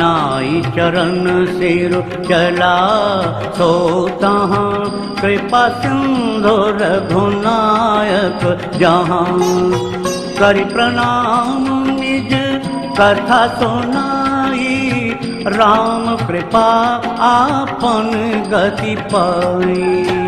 नाई चरण सिर चला सो तहाँ कृपा सिंधु रघुनायक जहाँ। करि प्रणाम निज कथा सुनाई राम कृपा आपन गति पाई।